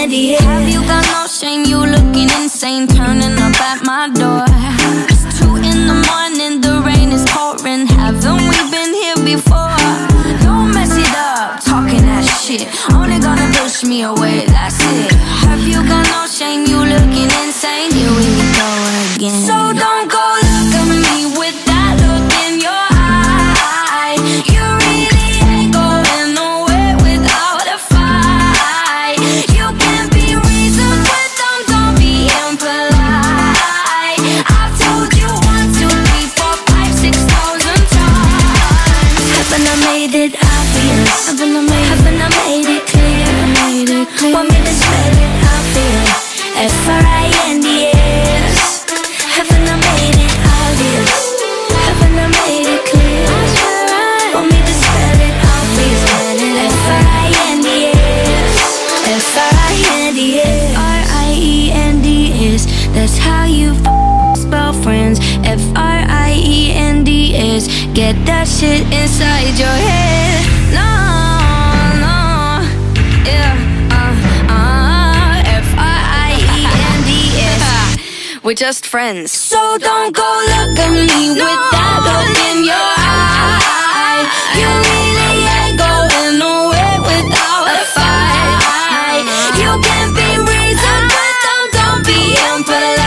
F-R-I-N-D-S Have you got no shame? You looking insane, turning up at my door. It's two in the morning, the rain is pouring. Haven't we been here before? Don't mess it up, talking that shit. Only gonna push me away, that's it. Have you got no shame? You looking Haven't I made, haven't I made it clear? Made it clear. Want me to spell it out for you? F-R-I-N-D-S Haven't I made it obvious? Haven't I made it clear? Want me to spell it out for you? F-R-I-N-D-S F-R-I-N-D-S R-I-E-N-D-S That's how you f- spell friends F-R-I-E-N-D-S Get that shit inside your head We're just friends. So don't go look at me no. with that look in your eye. You really ain't going nowhere without a fight. You can be reasonable, but don't, don't be impolite.